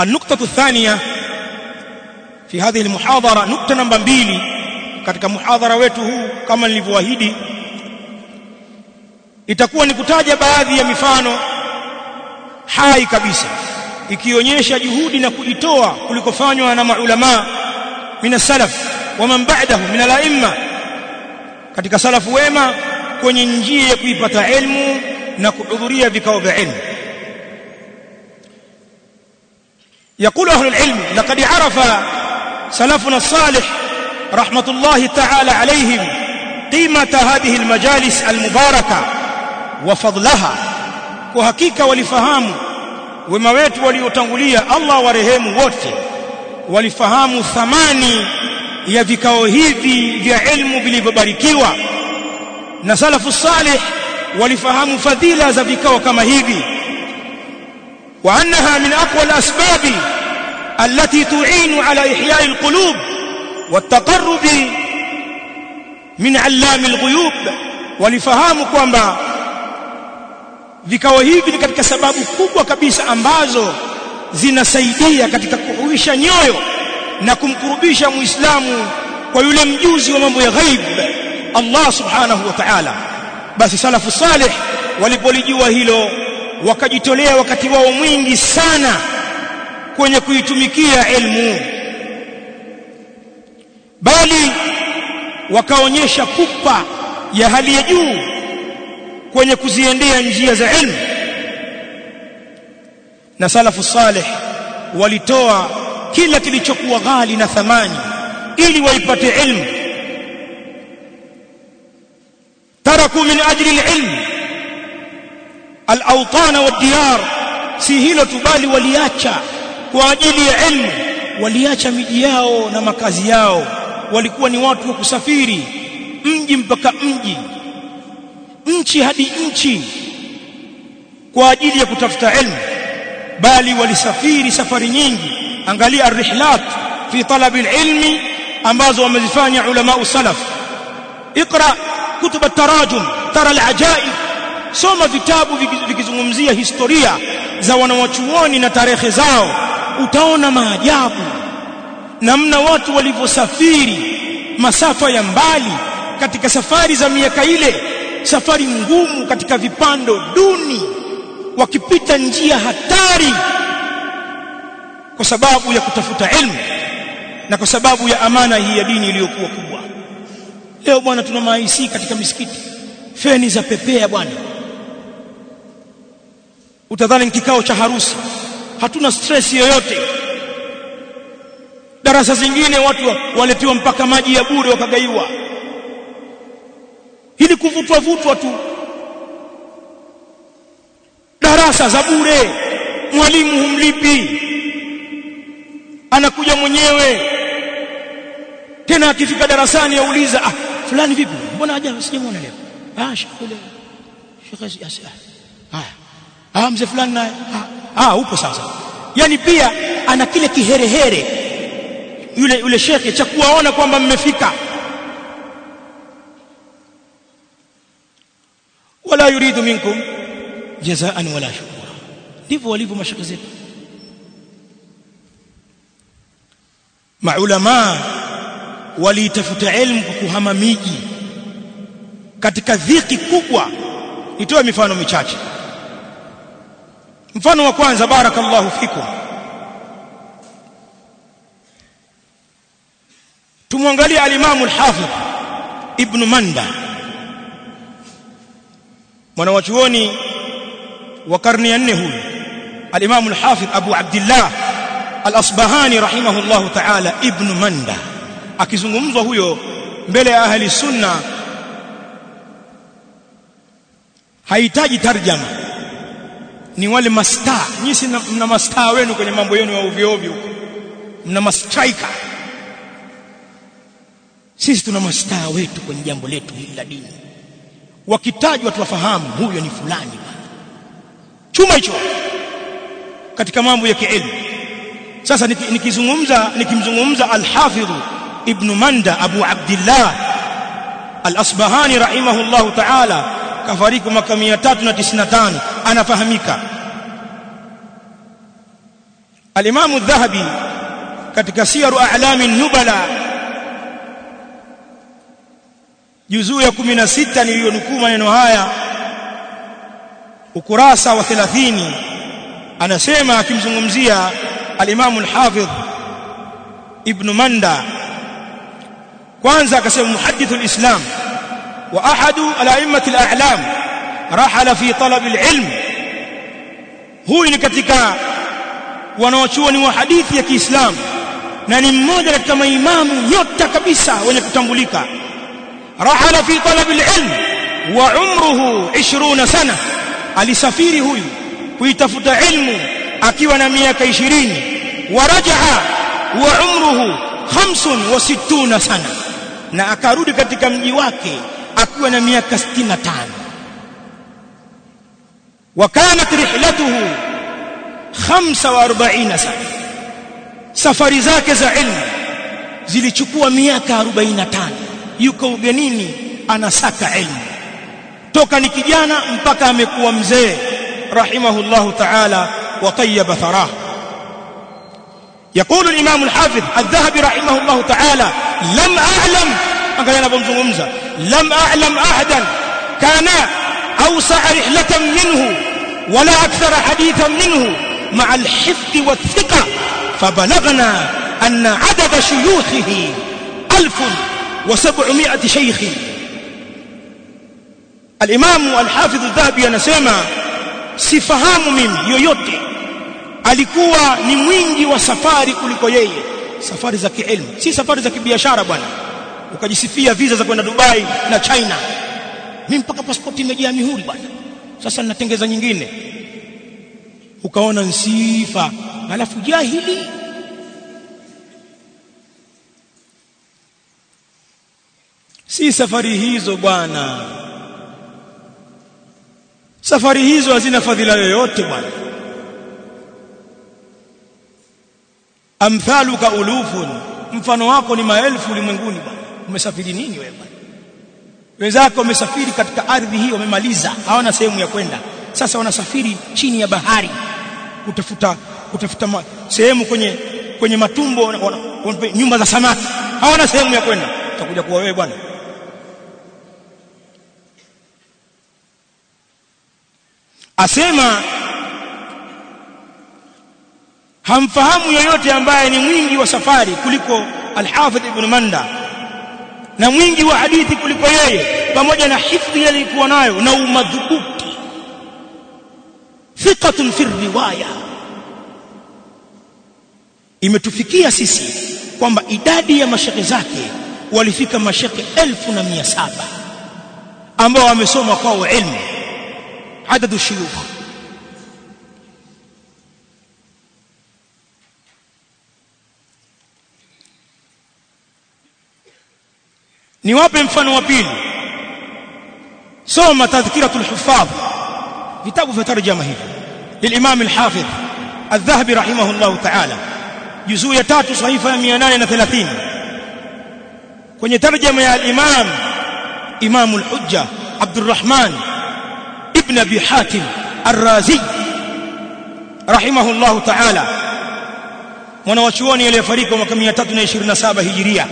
النقطة الثانية في هذه المحاضرة نقطة نمبر 2 katika muhadhara wetu huu kama nilivyoahidi itakuwa ni kutaja baadhi ya mifano hai kabisa ikionyesha juhudi na kujitoa kulikofanywa na maulama min salaf wa man ba'dahu min al-a'imma katika salafu wema kwenye njia ya kuipata elimu na kuhudhuria vikao vya elimu يقول أهل العلم لقد عرف سلفنا الصالح رحمة الله تعالى عليهم قيمة هذه المجالس المباركة وفضلها وحقيقة ولفهام wema wetu waliotangulia Allah warehemu wote walifahamu thamani ya vikao hivi vya elimu vilivyobarikiwa na salafu salih walifahamu fadhila za vikao kama hivi wa من min aqwa التي تعين على tu'inu القلوب والتقرب من علام al-ghuyub walifahamu kwamba vikao hivi ni katika sababu kubwa kabisa ambazo zinasaidia katika kuhuisha nyoyo na kumkurubisha muislamu kwa yule mjuzi wa mambo ya ghaib Allah subhanahu wa ta'ala. Basi salafu salih walipolijua hilo wakajitolea wakati wao mwingi sana kwenye kuitumikia elimu bali wakaonyesha kupa ya hali ya juu kwenye kuziendea njia za ilmu. Na salafu saleh walitoa kila kilichokuwa ghali na thamani ili waipate ilmu. Taraku min ajli alilm alawtan waddiyar si hilo tu bali waliacha kwa ajili ya ilmu waliacha miji yao na makazi yao walikuwa ni watu wa kusafiri mji mpaka mji nchi hadi nchi kwa ajili ya kutafuta ilmu bali walisafiri safari nyingi angalia ar-rihlat fi talab al-ilmi ambazo wamezifanya ulama salaf اقرا كتب التراجم ترى العجائب soma vitabu vikizungumzia historia za wanawachuoni na tarehe zao. Utaona maajabu. Namna watu walivyosafiri masafa ya mbali katika safari za miaka ile. Safari ngumu katika vipando duni. Wakipita njia hatari. Kwa sababu ya kutafuta ilmu. Na kwa sababu ya amana hii ya dini iliyokuwa kubwa. Leo bwana tuna maisi katika misikiti. Feni za pepea bwana utadhani ni kikao cha harusi. Hatuna stress yoyote. Darasa zingine watu waletiwa mpaka maji ya bure wakagaiwa. Ili kuvutwa vutwa tu. Darasa za bure. Mwalimu humlipi. Anakuja mwenyewe. Tena akifika darasani auliza ah fulani vipi? Mbona haja sijamwona leo. Ah shekhe ah ah mzee fulani naye. Ah, ah upo sasa. Yani pia ana kile kiherehere. Yule yule shekhe cha kuwaona kwamba mmefika. Wala yuridu minkum jazaan wala shukura. Ndivyo walivyo mashaka zetu. Maulama waliitafuta elimu kwa kuhama miji. Katika dhiki kubwa nitoe mifano michache mfano wa kwanza barakallahu fikum. Tumwangalie alimamu al-Hafidh Ibn Manda mwanawachuoni wa karne ya nne huyu alimamu al-Hafidh Abu Abdullah al-Asbahani rahimahullahu ta'ala Ibn Manda. Akizungumzwa huyo mbele ya ahli sunna hahitaji tarjama ni wale mastaa. Nyinyi mna mastaa wenu kwenye mambo yenu ya ovyo ovyo. Mna mastrika sisi tuna mastaa wetu kwenye jambo letu hili la dini. Wakitajwa tuwafahamu huyo ni fulani chuma hicho. Katika mambo ya kielimu. Sasa nikizungumza nikimzungumza al-Hafidh ibn Manda Abu Abdullah al-Asbahani rahimahullahu ta'ala kafariki mwaka 395 anafahamika. al-Imam adh-Dhahabi katika siyaru a'lami nubala juzuu ya 16 niliyonukuu maneno haya ukurasa wa 30 anasema akimzungumzia al-Imam al-Hafidh Ibn Manda. Kwanza akasema muhaddith al-Islam ahadu al-a'immat رحل في rahala fi هو ni katika wanaochuoni wa hadithi ya Kiislamu na ni mmoja katika maimamu nyota kabisa wenye kutambulika. Rahala fi talab al-ilm wa umruhu 20 sana. Alisafiri huyu kuitafuta ilmu akiwa na miaka 20 warajaa wa umruhu 65 sana. Na akarudi katika mji wake akiwa na miaka 65 وكانت رحلته 45 sana safari zake za ilmu zilichukua miaka 45 yuko ugenini anasaka ilmu toka ni kijana mpaka amekuwa mzee rahimahullah ta'ala wa tayyaba tharah يقول الامام الحافظ الذهبي رحمه الله تعالى لم اعلم angalia anapomzungumza lam a'lam ahadan kana awsa' rihlatan minhu wala akthara hadithan minhu مع الحفظ والثقة فبلغنا أن عدد شيوخه ألف وسبعمائة شيخ الإمام الحافظ الذهبي anasema sifahamu mimi yoyote alikuwa ni mwingi wa safari kuliko yeye safari za kielimu si safari za kibiashara bwana ukajisifia visa za kwenda Dubai na China. Mimi mpaka pasipoti imejaa mihuri bwana. Sasa ninatengeza nyingine. Ukaona nsifa alafu jahili. Si safari hizo bwana. Safari hizo hazina fadhila yoyote bwana. Amthaluka ulufun. Mfano wako ni maelfu ulimwenguni bwana umesafiri nini wewe wenzako wamesafiri katika ardhi hii wamemaliza hawana sehemu ya kwenda. Sasa wanasafiri chini ya bahari kutafuta kutafuta sehemu kwenye kwenye matumbo nyumba za samaki. Hawana sehemu ya kwenda. Utakuja kuwa wewe bwana. Asema hamfahamu yoyote ambaye ni mwingi wa safari kuliko al-Hafidh Ibn Manda na mwingi wa hadithi kuliko yeye pamoja na hifdhi aliyokuwa nayo na umadhubuti. Thiqatun fi riwaya. Imetufikia sisi kwamba idadi ya mashekhe zake walifika mashekhe elfu na mia saba ambao wamesoma kwao ilmu adadu shuyukh niwape mfano wa pili soma tadhkiratul huffadh vitabu vya tarjama hivi للامام الحافظ الذهبي رحمه الله تعالى juzuu ya tatu sahifa ya 830 kwenye tarjama ya al-imam imam al-hujja Abdurrahman ibn Abi Hatim Ar-Razi rahimahullah ta'ala mwanawachuoni aliyefariki mwaka 327 hijiria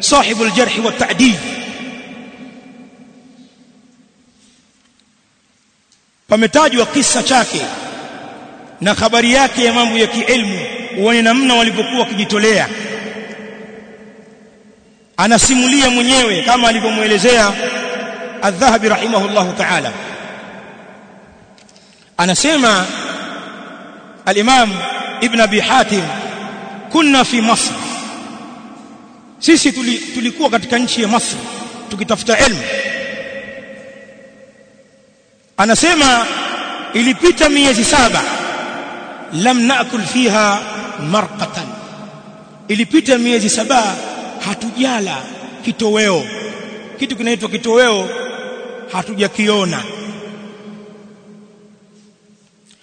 صاحب الجرح والتعديل pametajwa kisa chake na habari yake ya mambo ya kielimu uone namna walivyokuwa wakijitolea anasimulia mwenyewe kama alivyomuelezea Adh-Dhahabi rahimahullahu ta'ala anasema al-Imam Ibn Abi Hatim kunna fi Masr sisi tulikuwa katika nchi ya Masri tukitafuta elimu anasema ilipita miezi saba lam naakul fiha marqatan. Ilipita miezi saba hatujala kitoweo. Kitu kinaitwa kitoweo hatujakiona.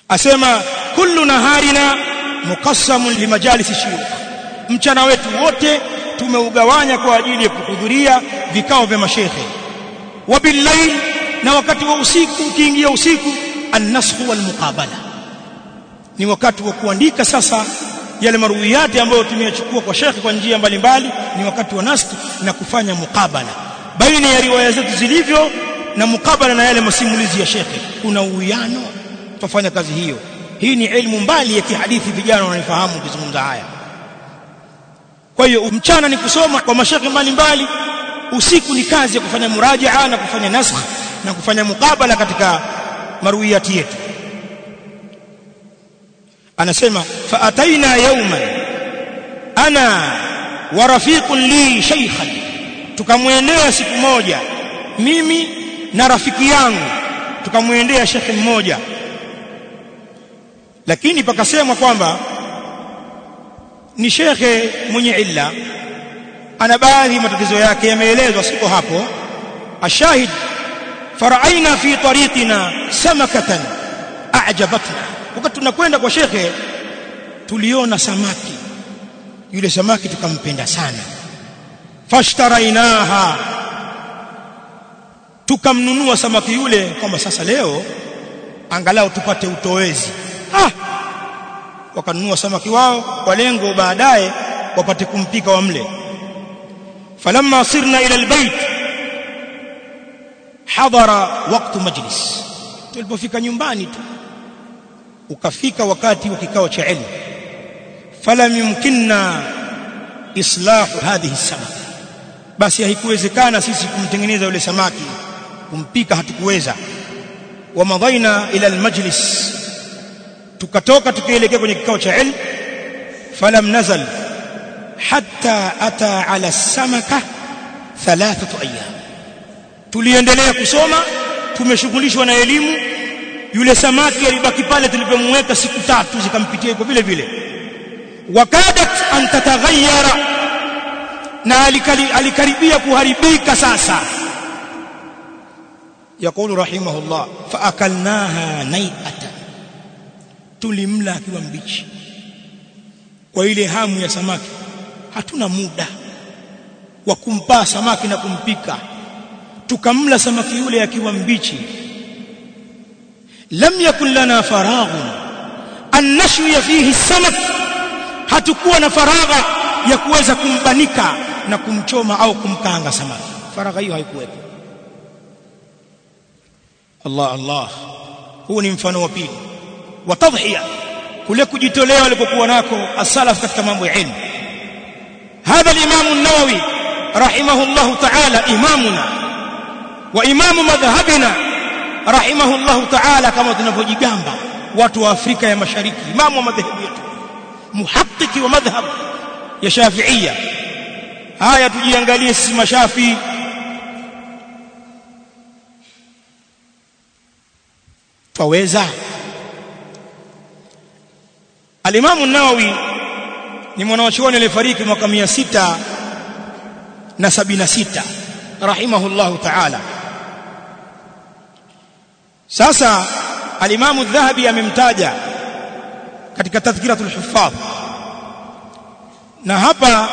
Asema kullu naharina mukassamun limajalisi shuyukh. Mchana wetu wote tumeugawanya kwa ajili ya kuhudhuria vikao vya mashekhe. Wa billail na wakati wa usiku ukiingia usiku an-nasakh wal muqabala ni wakati wa kuandika sasa yale maruwiyati ambayo tumeyachukua kwa shekhe kwa njia mbalimbali ni wakati wa naski na kufanya muqabala. Baina ya riwaya zetu zilivyo na mukabala na yale masimulizi ya shekhe kuna uwiano. Tufanya kazi hiyo. Hii ni elimu mbali ya kihadithi vijana wanaifahamu ukizungumza haya kwa hiyo mchana ni kusoma kwa mashekhi mbalimbali usiku ni kazi ya kufanya murajaa na kufanya nasakh na kufanya mukabala katika maruwiyati yetu. Anasema fa ataina yawman ana wa rafiqun li shaykhan. Tukamwendea siku moja mimi na rafiki yangu tukamwendea shekhi mmoja. Lakini pakasemwa kwamba ni shekhe mwenye illa. Ana baadhi matatizo yake yameelezwa siko hapo. Ashahid faraaina fi tariqina samakatan a'jabatna wakati tunakwenda kwa shekhe tuliona samaki. Yule samaki tukampenda sana. Fashtarainaha tukamnunua samaki yule kwamba sasa leo angalau tupate utowezi. Ah wakanunua samaki wao kwa lengo baadaye wapate kumpika wa mle falamma sirna ila albayt hadara waqtu majlis. Tulipofika nyumbani tu ukafika wakati wa kikao cha elimu falam yumkinna islahu hadhihi samaki. Basi haikuwezekana sisi kumtengeneza yule samaki kumpika hatukuweza. Wamadhaina ila almajlis tukatoka tukielekea kwenye kikao cha ilmu falam nazal hatta ata ala samaka thalathatu ayyam tuliendelea kusoma tumeshughulishwa na elimu yule samaki alibaki pale tulipomweka siku tatu zikampitia iko vile vile wakadat an tataghayyara na alikaribia kuharibika sasa يقول رحمه الله فاكلناها نيئه tulimla akiwa mbichi. Kwa ile hamu ya samaki hatuna muda wa kumpa samaki na kumpika. Tukamla samaki yule akiwa mbichi. Lam yakun lana faraghun. An nashwiya fihi samak. Hatukuwa na faragha ya kuweza kumbanika na kumchoma au kumkaanga samaki. Faragha hiyo haikuwepo. Allah Allah. Huu ni mfano wa pili wa tadhhiya kule kujitolea walikokuwa nako as-salaf katika mambo ya ilmu. Hadha al-imam an-nawawi rahimahullah ta'ala imamuna wa imamu madhhabina rahimahullah ta'ala kama tunavyojigamba watu wa Afrika ya Mashariki imamu wa madhehebu yetu muhaqqiki wa madhhab ya Shafi'iyya. Haya tujiangalie sisi mashafi. Twaweza Al-Imam an-Nawawi ni mwanachuoni aliyefariki mwaka 600 na 76 rahimahullahu ta'ala sasa al-Imam adh-Dhahabi amemtaja katika tadhkiratul Huffadh. na hapa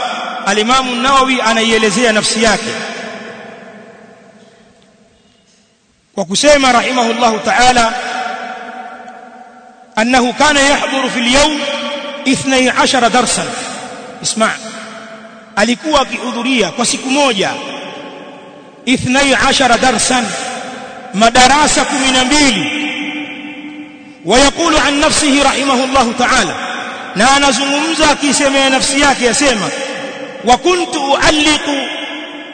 al-Imam an-Nawawi anaielezea nafsi yake kwa kusema rahimahullahu ta'ala أنه كان يحضر في اليوم إثني عشر درسا. اسمع. ألكوا في حضورية قسك موجة. إثني عشر درسا. مدراسك من أميلي ويقول عن نفسه رحمه الله تعالى نانا زممزا كي سيما نفسياك يا سيما وكنت أعلق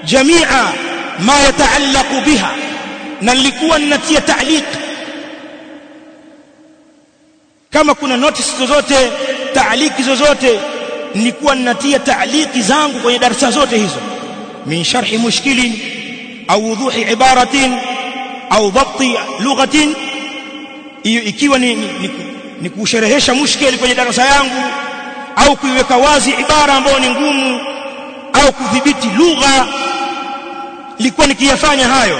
جميع ما يتعلق بها. نلقوا النتي تعليق. Kama kuna notice zozote taaliki zozote nilikuwa ninatia taaliki zangu kwenye darasa zote hizo. Min sharhi mushkilin au wuduhi ibaratin au dhabti lughatin. Hiyo ikiwa ni, ni, ni, kusherehesha mushkili kwenye darasa yangu au kuiweka wazi ibara ambayo ni ngumu au kudhibiti lugha nilikuwa nikiyafanya hayo.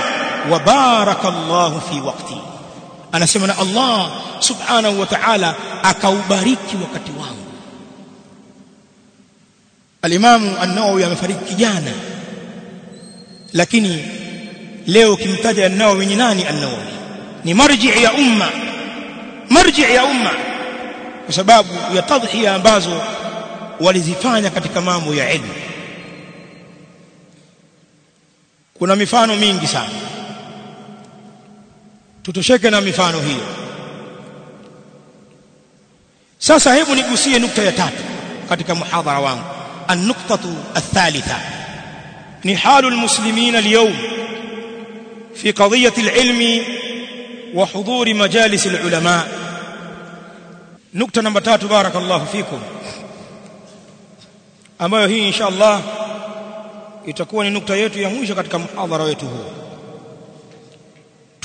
Wa barakallahu fi waqti anasema na Allah subhanahu wa ta'ala akaubariki wakati wangu. Alimamu An-Nawawi amefariki kijana. Lakini leo kimtaja An-Nawawi ni nani An-Nawawi? Ni marji ya umma. Marji ya umma. Kwa sababu ya tadhhiya ambazo walizifanya katika mambo ya ilmu. Kuna mifano mingi sana tutosheke na mifano hiyo sasa hebu nigusie nukta ya tatu katika muhadhara wangu النقطة الثالثة نحال المسلمين اليوم في قضية العلم وحضور مجالس العلماء نقطة نمبر 3 بارك الله فيكم ambayo hii insha Allah itakuwa ni nukta yetu ya mwisho katika muhadhara wetu huu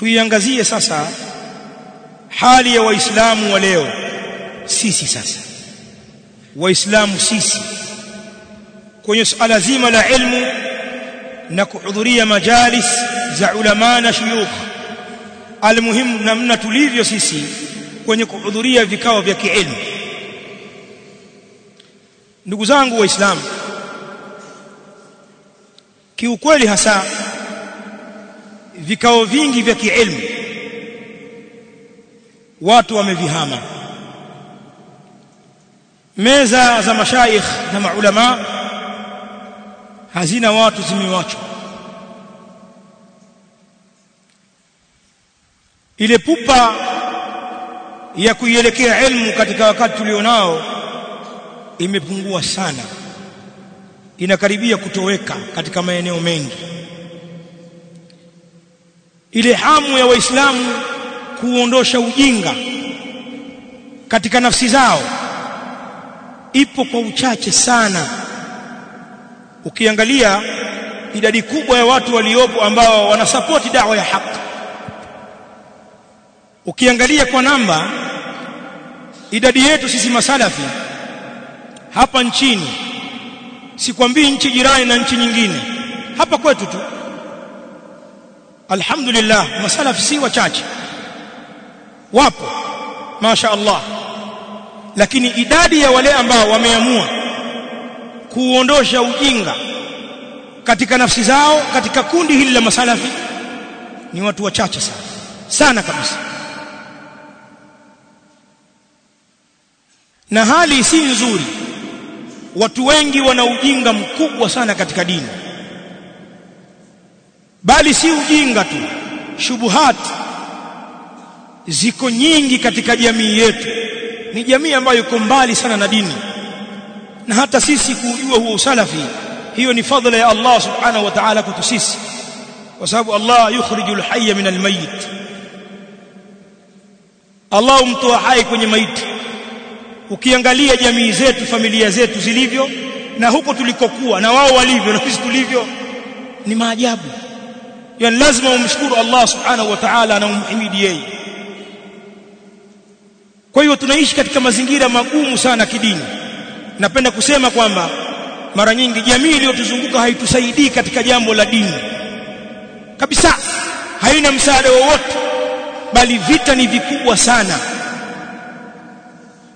tuiangazie sasa hali ya waislamu wa leo. Sisi sasa. Waislamu sisi. Kwenye suala zima la ilmu na kuhudhuria majalis za ulama na shuyukh. Almuhimu namna tulivyo sisi kwenye kuhudhuria vikao vya kielimu ndugu zangu waislamu kiukweli hasa vikao vingi vya kiilmu watu wamevihama. Meza za mashaikh na maulama hazina watu zimewachwa. Ile pupa ya kuielekea elimu katika wakati tulionao imepungua sana. Inakaribia kutoweka katika maeneo mengi ile hamu ya waislamu kuondosha ujinga katika nafsi zao. Ipo kwa uchache sana. Ukiangalia idadi kubwa ya watu waliopo ambao wanasapoti dawa ya haki. Ukiangalia kwa namba idadi yetu sisi masalafi hapa nchini sikwambii nchi jirani na nchi nyingine. Hapa kwetu tu alhamdulillah masalaf si wachache. Wapo masha Allah lakini idadi ya wale ambao wameamua kuondosha ujinga katika nafsi zao katika kundi hili la masalafi ni watu wachache sana. Sana kabisa. Na hali si nzuri. Watu wengi wana ujinga mkubwa sana katika dini bali si ujinga tu shubuhat ziko nyingi katika jamii yetu. Ni jamii ambayo iko mbali sana na dini. Na hata sisi kujua huo usalafi hiyo ni fadhila ya Allah subhanahu wa ta'ala kwetu sisi. Kwa sababu Allah yukhrijul hayya minal almayit Allah humtoa hai kwenye maiti. Ukiangalia jamii zetu familia zetu zilivyo na huko tulikokuwa na wao walivyo na sisi tulivyo ni maajabu yani lazima umshukuru Allah subhanahu wa ta'ala na umhimidi yeye. Kwa hiyo tunaishi katika mazingira magumu sana kidini. Napenda kusema kwamba mara nyingi jamii iliyotuzunguka haitusaidii katika jambo la dini. Kabisa haina msaada wowote bali vita ni vikubwa sana.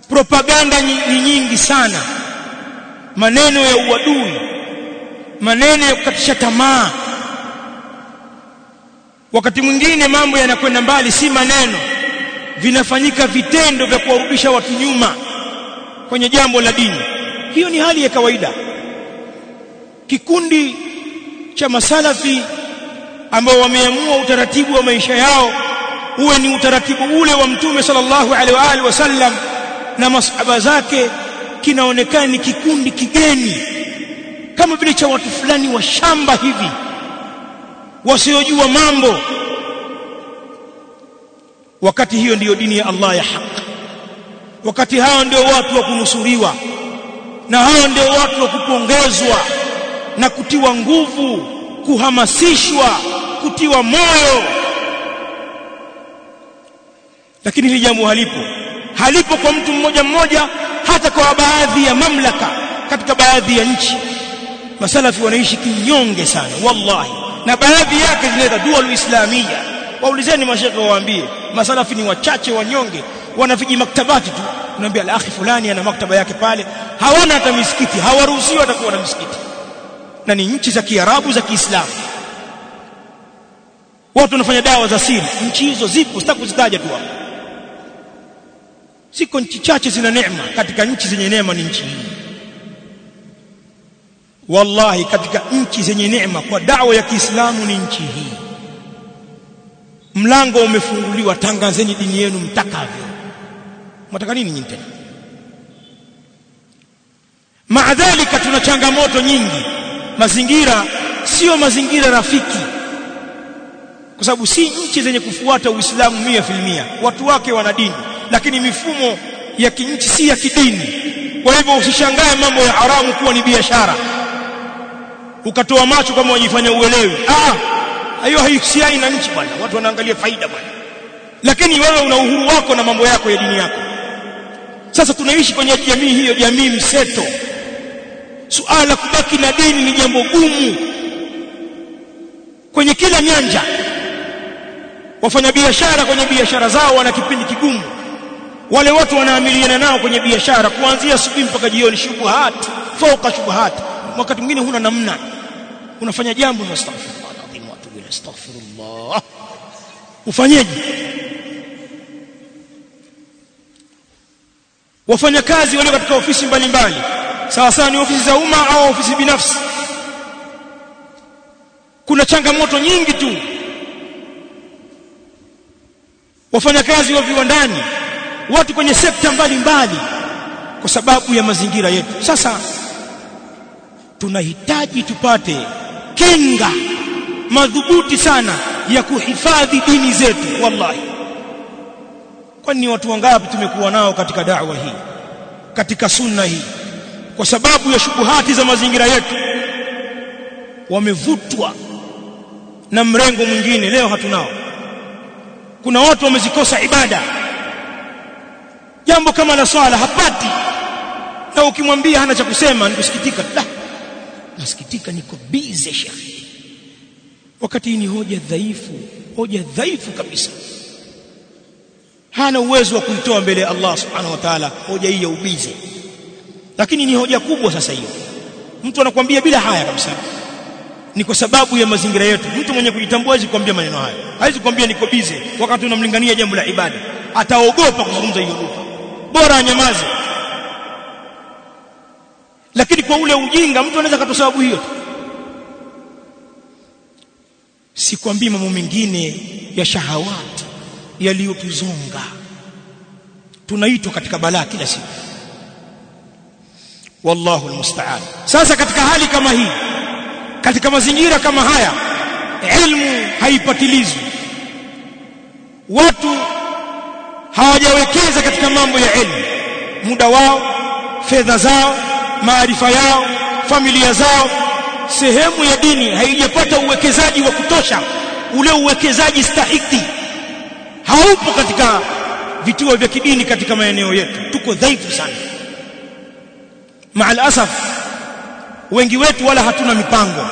Propaganda ni nyingi sana. Maneno ya uadui maneno ya kukatisha tamaa wakati mwingine mambo yanakwenda mbali si maneno. Vinafanyika vitendo vya kuwarudisha watu nyuma kwenye jambo la dini. Hiyo ni hali ya kawaida. Kikundi cha masalafi ambao wameamua utaratibu wa maisha yao uwe ni utaratibu ule wa mtume sallallahu alaihi wa alihi wasallam na masahaba zake kinaonekana ni kikundi kigeni. Kama vile cha watu fulani wa shamba hivi wasiojua mambo. Wakati hiyo ndiyo dini ya Allah ya haki wakati hao ndio watu wa kunusuriwa. Na hao ndio watu wa kupongezwa na kutiwa nguvu kuhamasishwa kutiwa moyo. Lakini hili jambo halipo. Halipo kwa mtu mmoja mmoja hata kwa baadhi ya mamlaka katika baadhi ya nchi. Masalafi wanaishi kinyonge sana wallahi na baadhi yake zinaita dual islamia. Waulizeni mashekhe waambie masalafi ni wachache wanyonge wana viji maktabati tu. Unaambia la akhi fulani ana maktaba yake pale. Hawana hata misikiti hawaruhusiwi hata kuwa na misikiti. Na ni nchi za Kiarabu za Kiislamu. Watu wanafanya dawa za siri. Nchi hizo zipo sitaki kuzitaja tu hapo. Siko nchi chache zina neema. Katika nchi zenye neema ni nchi hii wallahi katika nchi zenye neema kwa dawa ya Kiislamu ni nchi hii. Mlango umefunguliwa tangazeni dini yenu mtakavyo. Mtaka nini nyinyi tena? Maadhalika tuna changamoto nyingi. Mazingira sio mazingira rafiki. Kwa sababu si nchi zenye kufuata Uislamu mia filmia watu wake wana dini lakini mifumo ya kinchi si ya kidini. Kwa hivyo usishangae mambo ya haramu kuwa ni biashara ukatoa macho kama wajifanya uelewi. Ah! Hiyo haihusiani na nchi bwana. Watu wanaangalia faida bwana. Lakini wewe una uhuru wako na mambo yako ya dini yako. Sasa tunaishi kwenye jamii hiyo jamii mseto. Suala la kubaki na dini ni jambo gumu. Kwenye kila nyanja wafanyabiashara kwenye biashara zao wana kipindi kigumu. Wale watu wanaamiliana nao kwenye biashara kuanzia asubuhi mpaka jioni shubuhati fauka shubuhati wakati mwingine huna namna unafanya jambo na astaghfirullah. Alazim wa atubu ila astaghfirullah. Ufanyeje? Wafanyakazi walio katika ofisi mbalimbali sawa sawa ni ofisi za umma au ofisi binafsi. Kuna changamoto nyingi tu. Wafanyakazi wa viwandani watu kwenye sekta mbalimbali kwa sababu ya mazingira yetu. Sasa tunahitaji tupate kinga madhubuti sana ya kuhifadhi dini zetu wallahi. Kwani watu wangapi tumekuwa nao katika da'wa hii katika sunna hii? Kwa sababu ya shubuhati za mazingira yetu wamevutwa na mrengo mwingine leo hatunao. Kuna watu wamezikosa ibada. Jambo kama la swala hapati. Na ukimwambia hana cha kusema nikusikitika la nasikitika niko bize shekhi wakati ni hoja dhaifu hoja dhaifu kabisa. Hana uwezo wa kuitoa mbele ya Allah subhanahu wa ta'ala hoja hii ya ubize lakini ni hoja kubwa sasa hiyo. Mtu anakuambia bila haya kabisa. Ni kwa sababu ya mazingira yetu. Mtu mwenye kujitambua hawezi kuambia maneno hayo hawezi kuambia niko bize wakati unamlingania jambo la ibada. Ataogopa kuzungumza hiyo lugha. Bora anyamaze kwa ule ujinga mtu anaweza katoa sababu hiyo. Sikwambii mambo mengine ya shahawati yaliyotuzonga. Tunaitwa katika balaa kila siku. Wallahu almusta'an. Sasa katika hali kama hii katika mazingira kama haya ilmu haipatilizwi. Watu hawajawekeza katika mambo ya elimu muda wao fedha zao maarifa yao familia zao sehemu ya dini haijapata uwekezaji wa kutosha ule uwekezaji stahiki haupo katika vituo vya kidini katika maeneo yetu. Tuko dhaifu sana. Maal asaf wengi wetu wala hatuna mipango.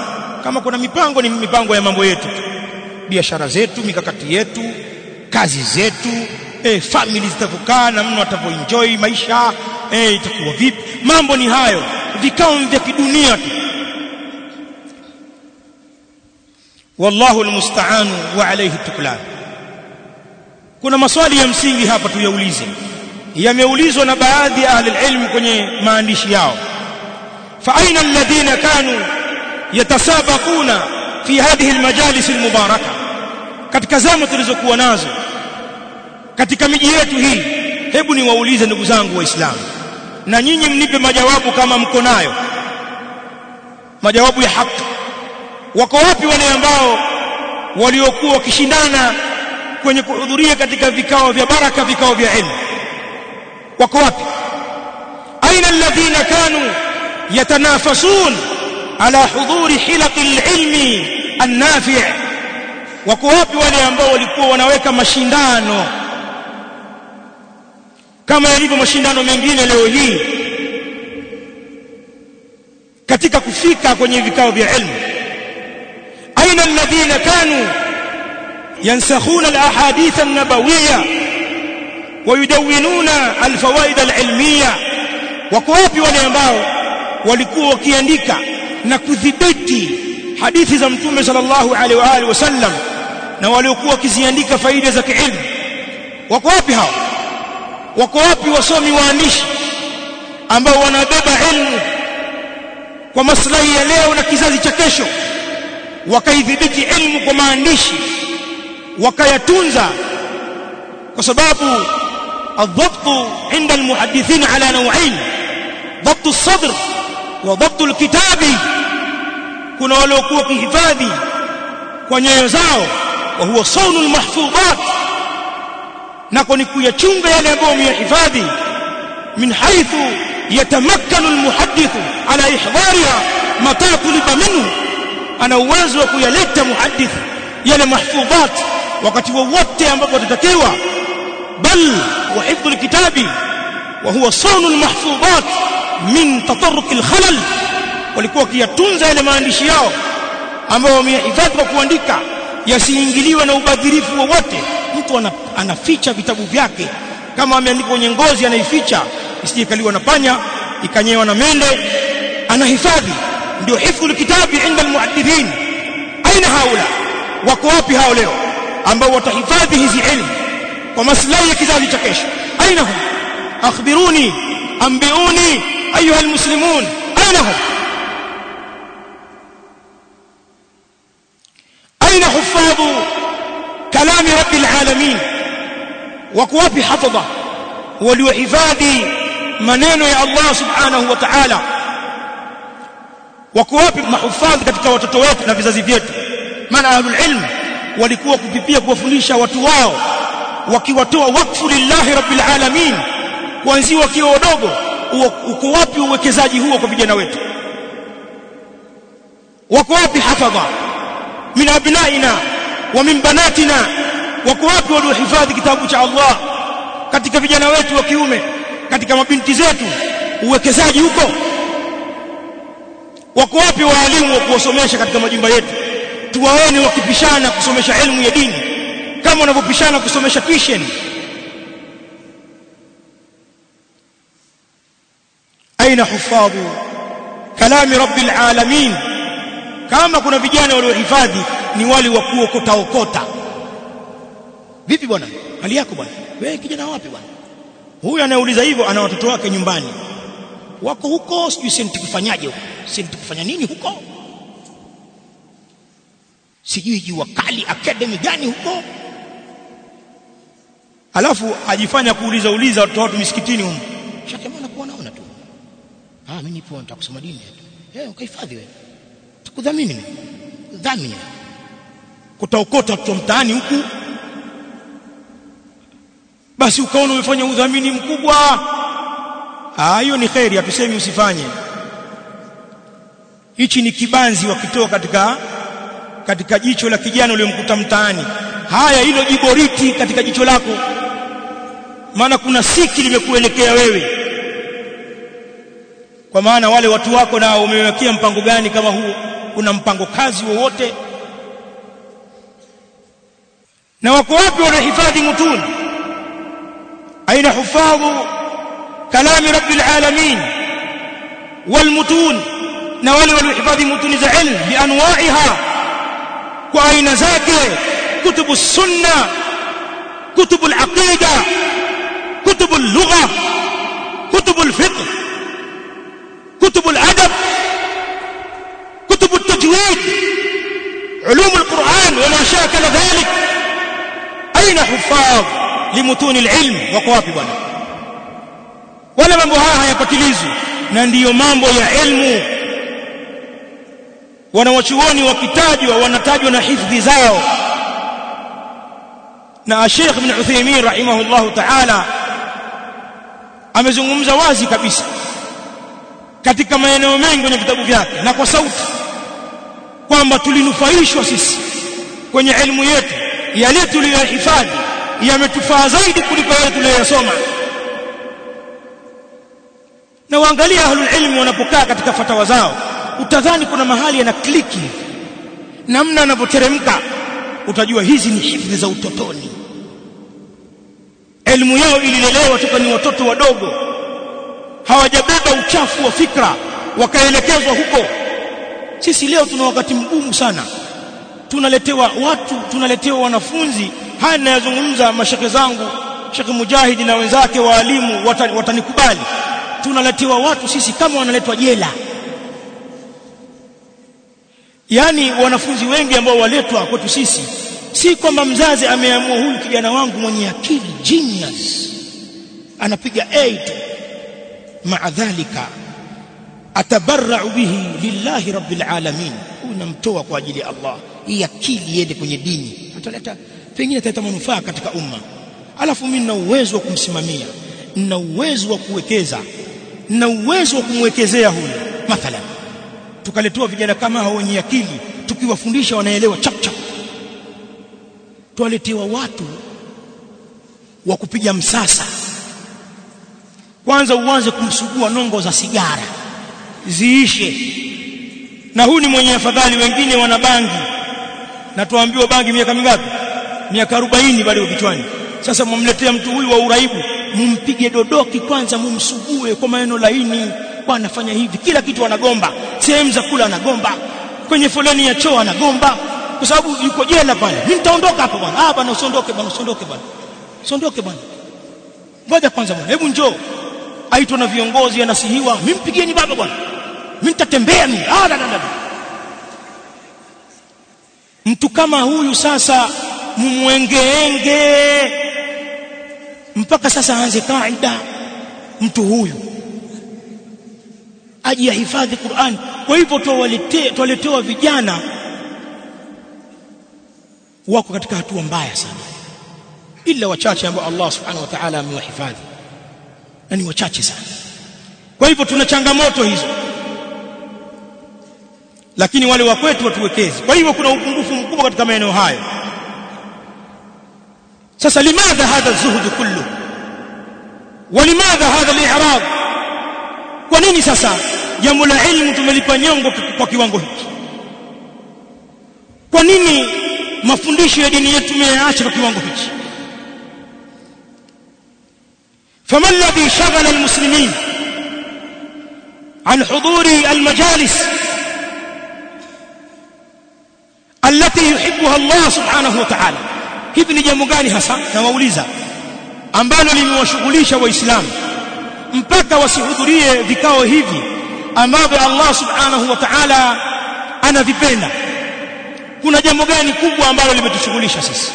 Kama kuna mipango ni mipango ya mambo yetu biashara zetu mikakati yetu kazi zetu eh, family zitavyokaa na mno atavyoenjoy maisha. Eh, itakuwa vipi? Mambo ni hayo. Vikao vya kidunia tu. Wallahu almusta'an wa alayhi tuklan kuna maswali ya msingi hapa tuyaulize. Yameulizwa na baadhi ya ahli ilmu kwenye maandishi yao. Fa aina alladhina kanu yatasabaquna fi hadhihi almajalis almubaraka? Katika zama tulizokuwa nazo katika miji yetu hii. Hebu niwaulize ndugu zangu waislamu na nyinyi mnipe majawabu kama mko nayo. Majawabu ya haki. Wako wapi wale ambao waliokuwa wakishindana kwenye kuhudhuria katika vikao vya baraka vikao vya ilmu? Wako wapi? Aina alladhina kanu yatanafasun ala hudhuri hilaqi alilmi annafi' wako wapi wale ambao walikuwa wanaweka mashindano kama yalivyo mashindano mengine leo hii. Katika kufika kwenye vikao vya ilmu. Aina alladhina kanu yansakhuna alahadith an-nabawiyya wayudawinuna alfawaid alilmiyya. Wako wapi wale ambao walikuwa wakiandika na kudhibiti hadithi za mtume sallallahu alaihi wa alihi wasallam na waliokuwa wakiziandika faida za kiilmu? Wako wapi hao wako wapi wasomi waandishi ambao wanabeba ilmu kwa maslahi ya leo na kizazi cha kesho wakaidhibiti ilmu kwa maandishi wakayatunza kwa sababu الضبط عند المحدثين على نوعين ضبط الصدر وضبط الكتاب kuna waliokuwa kihifadhi kwa nyayo zao wa huwa saunu almahfudhat nako ni kuyachunga yale ambayo umeyahifadhi min haithu yatamakkanu almuhaddith ala ihdariha mata tuliba minhu ana uwezo wa kuyaleta muhaddith yale mahfudhat wakati wowote ambapo atatakiwa. Bal wa hifdhu alkitabi wa huwa sawnu almahfudhat min tatarruk alkhalal walikuwa wakiyatunza yale maandishi yao ambao wamehifadhi kwa kuandika yasiingiliwe na ubadhirifu wowote mbovu anaficha vitabu vyake. Kama ameandikwa kwenye ngozi anaificha. Isijekaliwa na panya ikanyewa na mende anahifadhi. Ndio hifdhul kitabi inda almuaddibin. Aina haula? Wako wapi hao leo? Ambao watahifadhi hizi elimu kwa maslahi ya kizazi cha kesho. Aina hum? Akhbiruni ambiuni ayuha almuslimun. Aina hum? Aina hufadhu kalami rabbil alamin. Wako wapi hafadha? Waliohifadhi maneno ya Allah subhanahu wa ta'ala. Wako wapi mahufadhi katika watoto wetu na vizazi vyetu? Maana ahlul ilm walikuwa kupipia kuwafundisha watu wao wakiwatoa wakfu lillahi rabbil alamin. Kuanzia wakiwa wadogo uko wapi uwekezaji huo kwa vijana wetu? Wako wapi hafadha? Min abnaina wa min banatina wako wapi waliohifadhi kitabu cha Allah katika vijana wetu wa kiume katika mabinti zetu uwekezaji huko? Wako wapi waalimu wa kuwasomesha katika majumba yetu? Tuwaone wakipishana kusomesha elimu ya dini kama wanavyopishana kusomesha tuition. Aina hufadhu kalami rabbil alamin. Kama kuna vijana waliohifadhi ni wale wa kuokota okota. Vipi bwana? Hali yako bwana? Wewe kijana wapi bwana? Huyu anayeuliza hivyo ana watoto wake nyumbani. Wako huko sijui si kufanyaje huko. Si kufanya nini huko? Sijui jua kali academy gani huko? Alafu ajifanya kuuliza uliza watoto watu misikitini huko shaka mbona kuonaona tu. Ah mimi nipo nitakusoma kusoma dini eh ukahifadhi wewe. Tukudhamini mimi. Dhamini kutaokota watoto mtaani huku. Basi ukaona umefanya udhamini mkubwa. Hiyo ni khairi hatusemi usifanye. Hichi ni kibanzi wakitoa katika katika jicho la kijana uliyomkuta mtaani. Haya hilo jiboriti katika jicho lako. Maana kuna siki limekuelekea wewe. Kwa maana wale watu wako nao umewekea mpango gani kama huo? Kuna mpango kazi wowote na wako wapi wanahifadhi mutuni aina hufadhu kalami rabbil alamin walmutun na wale waliohifadhi mutuni za ilmu bianwaiha kwa aina zake kutubu sunna kutubu alaqida kutubu allugha kutubu alfiqh kutubu aladab kutubu التجويد علوم القرآن وما شاكل ذلك aina hufadh limutuni alilm wako wapi bwana? Wala mambo haya hayapatilizwi na ndiyo mambo ya ilmu. Wanawachuoni wakitajwa wanatajwa na hifdhi zao. Na Sheikh Ibn Uthaymeen rahimahullahu ta'ala amezungumza wazi kabisa katika maeneo mengi kwenye vitabu vyake na kwa sauti kwamba tulinufaishwa sisi kwenye elimu yetu yale tuliyohifadhi yametufaa zaidi kuliko yale tuliyosoma na waangalia ahlul wanapokaa katika fatawa zao utadhani kuna mahali yana kliki. Namna anavyoteremka. Utajua hizi ni hifdhi za utotoni. Elimu yao ililelewa toka ni watoto wadogo. Hawajabeba uchafu wa fikra wakaelekezwa huko. Sisi leo tuna wakati mgumu sana tunaletewa watu tunaletewa wanafunzi. Haya ninayozungumza mashekhe zangu Sheikh Mujahid na wenzake waalimu watanikubali. Tunaletewa watu sisi kama wanaletwa jela. Yani wanafunzi wengi ambao waletwa kwetu sisi si kwamba mzazi ameamua huyu kijana wangu mwenye akili genius anapiga A tu maa dhalika atabarra'u bihi lillahi rabbil alamin. Unamtoa kwa ajili ya Allah hii akili iende kwenye dini ataleta pengine ataleta manufaa katika umma. Alafu mimi nina uwezo wa kumsimamia nina uwezo wa kuwekeza nina uwezo wa kumwekezea huyo mathalan tukaletewa vijana kama hao wenye akili tukiwafundisha wanaelewa chap chap. Twaletewa watu wa kupiga msasa. Kwanza uanze kumsugua nongo za sigara ziishe. Na huu ni mwenye afadhali wengine wana bangi na tuambiwa bangi miaka mingapi? Miaka 40 bado kichwani. Sasa mumletea mtu huyu wa uraibu mumpige dodoki kwanza mumsugue kwa maneno laini. Kwa anafanya hivi kila kitu anagomba. Sehemu za kula anagomba kwenye foleni ya choo anagomba. Kwa sababu yuko jela pale. Mimi nitaondoka hapa bwana. Ah bwana usiondoke bwana usiondoke bwana. Usiondoke bwana. Ngoja kwanza bwana. Hebu njoo. Aitwa na viongozi anasihiwa. Mimi mpigieni baba bwana. Mimi nitatembea mimi. Ah la la da. Mtu kama huyu sasa mumwengeenge. Mpaka sasa aanze kaida. Mtu huyu aje ahifadhi Qur'an. Kwa hivyo twaletewa vijana wako katika hatua mbaya sana. Ila wachache ambao Allah subhanahu wa ta'ala amewahifadhi. Na ni wachache sana. Kwa hivyo tuna changamoto hizo lakini wale wa kwetu watuwekezi kwa hivyo kuna upungufu mkubwa katika maeneo hayo sasa limadha hadha zuhud kullu ولماذا هذا الاعراض kwa nini sasa jambo la ilmu tumelipa nyongo kwa kiwango hiki kwa nini mafundisho ya dini yetu tumeyaacha kwa kiwango hiki فما الذي شغل المسلمين عن حضور المجالس allati yuhibbuha Allah subhanahu wa ta'ala. Hivi ni jambo gani hasa? Nawauliza. Ambalo limewashughulisha waislamu. Mpaka wasihudhurie vikao hivi ambavyo Allah subhanahu wa ta'ala anavipenda. Kuna jambo gani kubwa ambalo limetushughulisha sisi?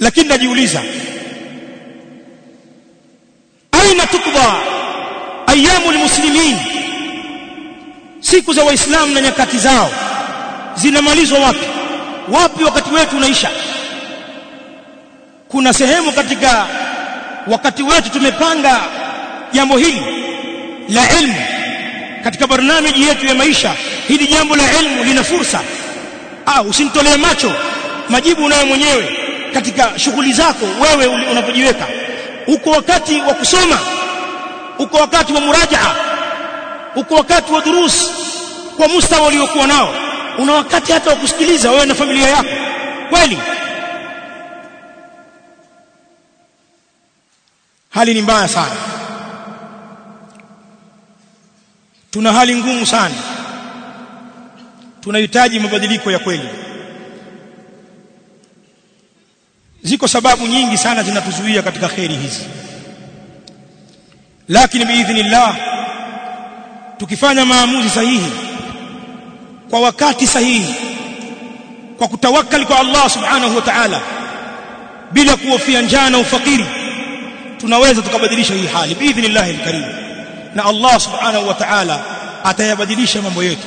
Lakini najiuliza. Aina tukba? Ayamu muslimin siku za waislamu na nyakati zao. Zinamalizwa wapi? Wapi wakati wetu unaisha? Kuna sehemu katika wakati wetu tumepanga jambo hili la ilmu katika barnamiji yetu ya maisha. Hili jambo la ilmu lina fursa. Ah usimtolee macho majibu unayo mwenyewe katika shughuli zako wewe unapojiweka. Uko wakati wa kusoma uko wakati wa murajaa uko wakati wa durus kwa mustawa uliokuwa nao una wakati hata wa kusikiliza wewe na familia yako. Kweli? Hali ni mbaya sana. Tuna hali ngumu sana. Tunahitaji mabadiliko ya kweli. Ziko sababu nyingi sana zinatuzuia katika kheri hizi. Lakini biidhnillah tukifanya maamuzi sahihi kwa wakati sahihi kwa kutawakali kwa Allah subhanahu wa ta'ala bila kuhofia njaa na ufakiri tunaweza tukabadilisha hii hali biidhnillah alkarim. Na Allah subhanahu wa ta'ala atayabadilisha mambo yetu